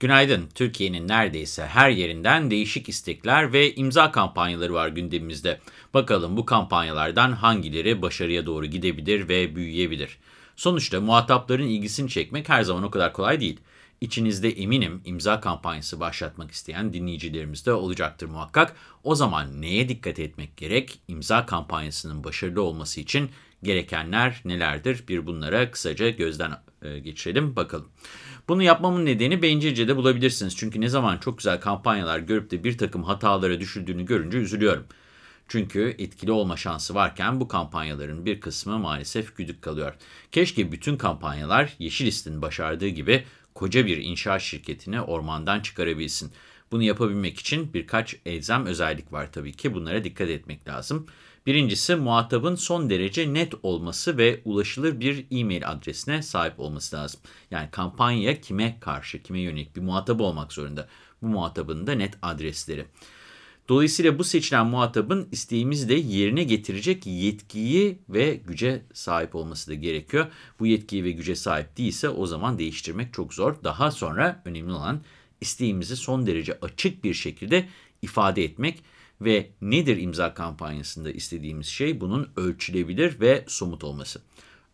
Günaydın. Türkiye'nin neredeyse her yerinden değişik istekler ve imza kampanyaları var gündemimizde. Bakalım bu kampanyalardan hangileri başarıya doğru gidebilir ve büyüyebilir? Sonuçta muhatapların ilgisini çekmek her zaman o kadar kolay değil. İçinizde eminim imza kampanyası başlatmak isteyen dinleyicilerimiz de olacaktır muhakkak. O zaman neye dikkat etmek gerek? İmza kampanyasının başarılı olması için gerekenler nelerdir? Bir bunlara kısaca gözden e, geçirelim bakalım. Bunu yapmamın nedeni bencilce de bulabilirsiniz. Çünkü ne zaman çok güzel kampanyalar görüp de bir takım hatalara düşüldüğünü görünce üzülüyorum. Çünkü etkili olma şansı varken bu kampanyaların bir kısmı maalesef güdük kalıyor. Keşke bütün kampanyalar Yeşilist'in başardığı gibi koca bir inşaat şirketini ormandan çıkarabilsin. Bunu yapabilmek için birkaç elzem özellik var tabii ki. Bunlara dikkat etmek lazım. Birincisi muhatabın son derece net olması ve ulaşılır bir e-mail adresine sahip olması lazım. Yani kampanya kime karşı, kime yönelik bir muhatap olmak zorunda. Bu muhatabın da net adresleri. Dolayısıyla bu seçilen muhatabın isteğimizi de yerine getirecek yetkiyi ve güce sahip olması da gerekiyor. Bu yetkiyi ve güce sahip değilse o zaman değiştirmek çok zor. Daha sonra önemli olan isteğimizi son derece açık bir şekilde ifade etmek ve nedir imza kampanyasında istediğimiz şey? Bunun ölçülebilir ve somut olması.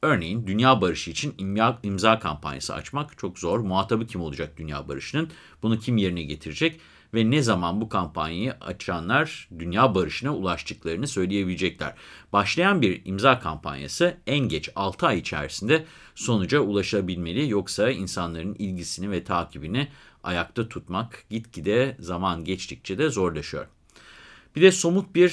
Örneğin dünya barışı için imza, imza kampanyası açmak çok zor. Muhatabı kim olacak dünya barışının? Bunu kim yerine getirecek? Ve ne zaman bu kampanyayı açanlar dünya barışına ulaştıklarını söyleyebilecekler. Başlayan bir imza kampanyası en geç 6 ay içerisinde sonuca ulaşabilmeli. Yoksa insanların ilgisini ve takibini ayakta tutmak gitgide zaman geçtikçe de zorlaşıyor. Bir de somut bir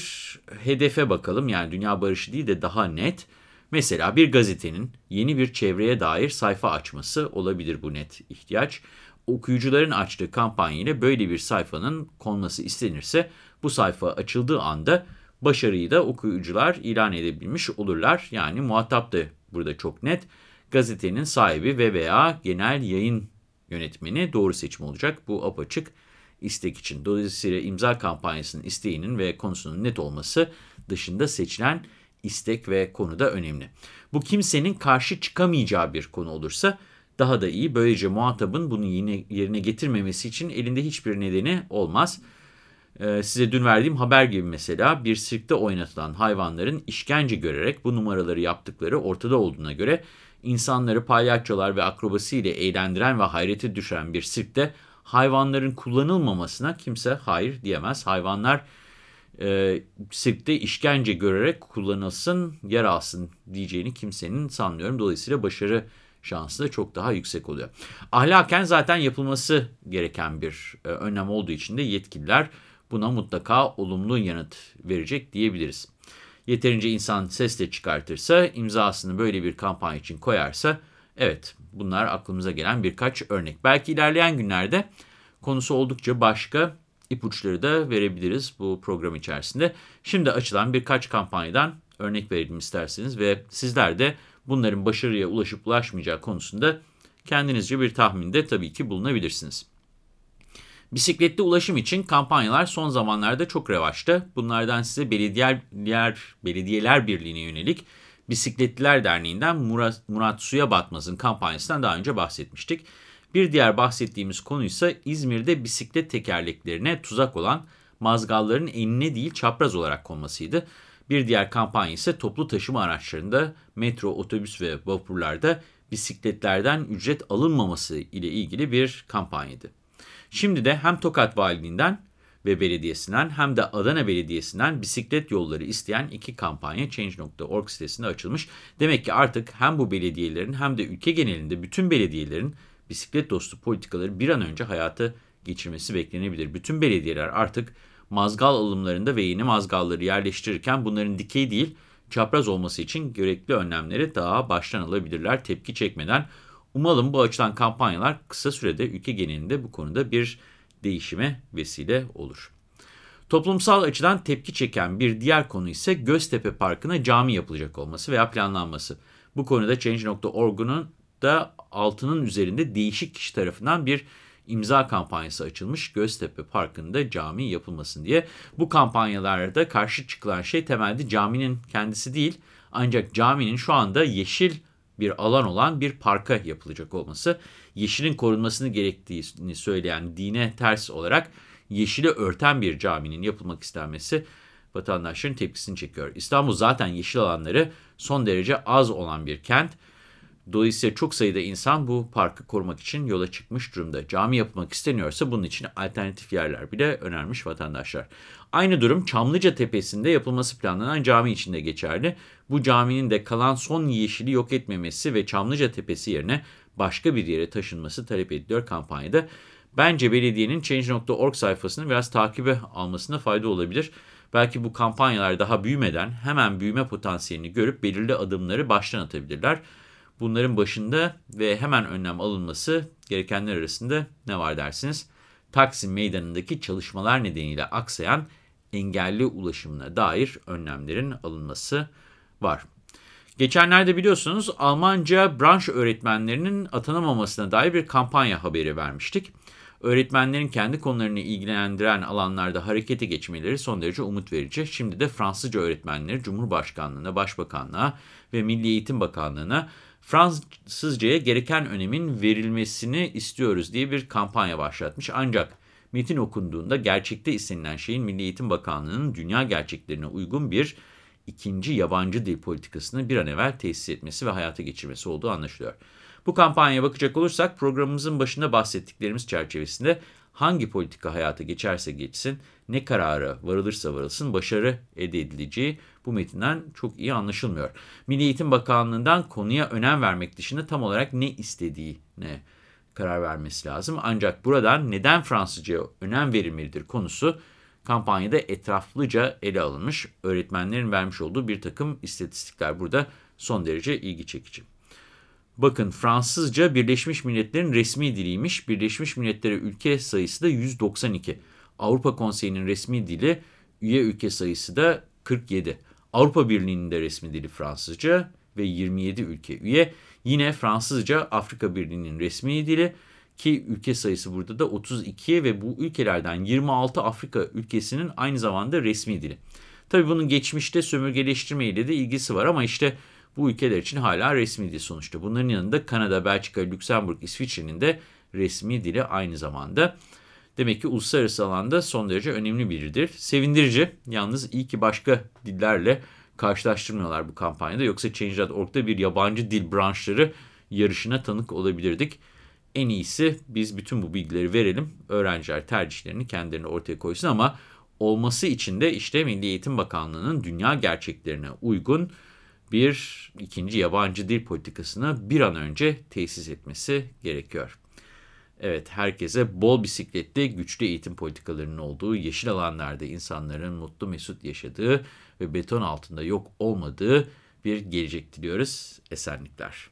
hedefe bakalım. Yani dünya barışı değil de daha net. Mesela bir gazetenin yeni bir çevreye dair sayfa açması olabilir bu net ihtiyaç. Okuyucuların açtığı kampanya ile böyle bir sayfanın konması istenirse bu sayfa açıldığı anda başarıyı da okuyucular ilan edebilmiş olurlar. Yani muhatap da burada çok net. Gazetenin sahibi ve veya genel yayın yönetmeni doğru seçim olacak. Bu apaçık istek için. Dolayısıyla imza kampanyasının isteğinin ve konusunun net olması dışında seçilen istek ve konu da önemli. Bu kimsenin karşı çıkamayacağı bir konu olursa daha da iyi. Böylece muhatabın bunu yerine getirmemesi için elinde hiçbir nedeni olmaz. Ee, size dün verdiğim haber gibi mesela bir sirkte oynatılan hayvanların işkence görerek bu numaraları yaptıkları ortada olduğuna göre insanları palyaçolar ve akrobasi ile eğlendiren ve hayrete düşüren bir sirkte hayvanların kullanılmamasına kimse hayır diyemez. Hayvanlar e, sirkte işkence görerek kullanılsın, yer alsın diyeceğini kimsenin sanmıyorum. Dolayısıyla başarı şansı da çok daha yüksek oluyor. Ahlaken zaten yapılması gereken bir e, önlem olduğu için de yetkililer buna mutlaka olumlu yanıt verecek diyebiliriz. Yeterince insan ses de çıkartırsa, imzasını böyle bir kampanya için koyarsa, evet bunlar aklımıza gelen birkaç örnek. Belki ilerleyen günlerde konusu oldukça başka ipuçları da verebiliriz bu program içerisinde. Şimdi açılan birkaç kampanyadan örnek verelim isterseniz ve sizler de bunların başarıya ulaşıp ulaşmayacağı konusunda kendinizce bir tahminde tabii ki bulunabilirsiniz. Bisikletli ulaşım için kampanyalar son zamanlarda çok revaçta. Bunlardan size belediyeler, belediyeler birliğine yönelik Bisikletliler Derneği'nden Murat, Murat Suya Batmaz'ın kampanyasından daha önce bahsetmiştik. Bir diğer bahsettiğimiz konu ise İzmir'de bisiklet tekerleklerine tuzak olan mazgalların enine değil çapraz olarak konmasıydı. Bir diğer kampanya ise toplu taşıma araçlarında, metro, otobüs ve vapurlarda bisikletlerden ücret alınmaması ile ilgili bir kampanyaydı. Şimdi de hem Tokat Valiliğinden ve Belediyesi'nden hem de Adana Belediyesi'nden bisiklet yolları isteyen iki kampanya Change.org sitesinde açılmış. Demek ki artık hem bu belediyelerin hem de ülke genelinde bütün belediyelerin bisiklet dostu politikaları bir an önce hayata geçirmesi beklenebilir. Bütün belediyeler artık mazgal alımlarında ve yeni mazgalları yerleştirirken bunların dikey değil çapraz olması için gerekli önlemleri daha baştan alabilirler tepki çekmeden. Umalım bu açılan kampanyalar kısa sürede ülke genelinde bu konuda bir değişime vesile olur. Toplumsal açıdan tepki çeken bir diğer konu ise Göztepe Parkı'na cami yapılacak olması veya planlanması. Bu konuda Change.org'un da altının üzerinde değişik kişi tarafından bir imza kampanyası açılmış Göztepe Parkı'nda cami yapılmasın diye. Bu kampanyalarda karşı çıkılan şey temelde caminin kendisi değil ancak caminin şu anda yeşil bir alan olan bir parka yapılacak olması. Yeşilin korunmasını gerektiğini söyleyen dine ters olarak yeşili örten bir caminin yapılmak istenmesi vatandaşların tepkisini çekiyor. İstanbul zaten yeşil alanları son derece az olan bir kent. Dolayısıyla çok sayıda insan bu parkı korumak için yola çıkmış durumda. Cami yapmak isteniyorsa bunun için alternatif yerler bile önermiş vatandaşlar. Aynı durum Çamlıca Tepesi'nde yapılması planlanan cami için de geçerli. Bu caminin de kalan son yeşili yok etmemesi ve Çamlıca Tepesi yerine başka bir yere taşınması talep ediliyor kampanyada. Bence belediyenin Change.org sayfasını biraz takibe almasına fayda olabilir. Belki bu kampanyalar daha büyümeden hemen büyüme potansiyelini görüp belirli adımları baştan atabilirler. Bunların başında ve hemen önlem alınması gerekenler arasında ne var dersiniz? Taksim Meydanı'ndaki çalışmalar nedeniyle aksayan engelli ulaşımına dair önlemlerin alınması var. Geçenlerde biliyorsunuz Almanca branş öğretmenlerinin atanamamasına dair bir kampanya haberi vermiştik. Öğretmenlerin kendi konularını ilgilendiren alanlarda harekete geçmeleri son derece umut verici. Şimdi de Fransızca öğretmenleri Cumhurbaşkanlığına, Başbakanlığa ve Milli Eğitim Bakanlığı'na Fransızcaya gereken önemin verilmesini istiyoruz diye bir kampanya başlatmış. Ancak metin okunduğunda gerçekte istenilen şeyin Milli Eğitim Bakanlığı'nın dünya gerçeklerine uygun bir ikinci yabancı dil politikasını bir an evvel tesis etmesi ve hayata geçirmesi olduğu anlaşılıyor. Bu kampanyaya bakacak olursak programımızın başında bahsettiklerimiz çerçevesinde hangi politika hayata geçerse geçsin, ne karara varılırsa varılsın başarı elde edileceği bu metinden çok iyi anlaşılmıyor. Milli Eğitim Bakanlığı'ndan konuya önem vermek dışında tam olarak ne istediğine karar vermesi lazım. Ancak buradan neden Fransızcaya önem verilmelidir konusu kampanyada etraflıca ele alınmış. Öğretmenlerin vermiş olduğu bir takım istatistikler burada son derece ilgi çekici. Bakın Fransızca Birleşmiş Milletler'in resmi diliymiş. Birleşmiş Milletler'e ülke sayısı da 192. Avrupa Konseyi'nin resmi dili üye ülke sayısı da 47. Avrupa Birliği'nin de resmi dili Fransızca ve 27 ülke üye. Yine Fransızca Afrika Birliği'nin resmi dili ki ülke sayısı burada da 32 ve bu ülkelerden 26 Afrika ülkesinin aynı zamanda resmi dili. Tabii bunun geçmişte sömürgeleştirme ile de ilgisi var ama işte bu ülkeler için hala resmi dil sonuçta. Bunların yanında Kanada, Belçika, Lüksemburg, İsviçre'nin de resmi dili aynı zamanda. Demek ki uluslararası alanda son derece önemli biridir. Sevindirici. Yalnız iyi ki başka dillerle karşılaştırmıyorlar bu kampanyada. Yoksa Change.org'da bir yabancı dil branşları yarışına tanık olabilirdik. En iyisi biz bütün bu bilgileri verelim. Öğrenciler tercihlerini kendilerine ortaya koysun ama olması için de işte Milli Eğitim Bakanlığı'nın dünya gerçeklerine uygun bir ikinci yabancı dil politikasını bir an önce tesis etmesi gerekiyor. Evet, herkese bol bisikletli, güçlü eğitim politikalarının olduğu, yeşil alanlarda insanların mutlu mesut yaşadığı ve beton altında yok olmadığı bir gelecek diliyoruz. Esenlikler.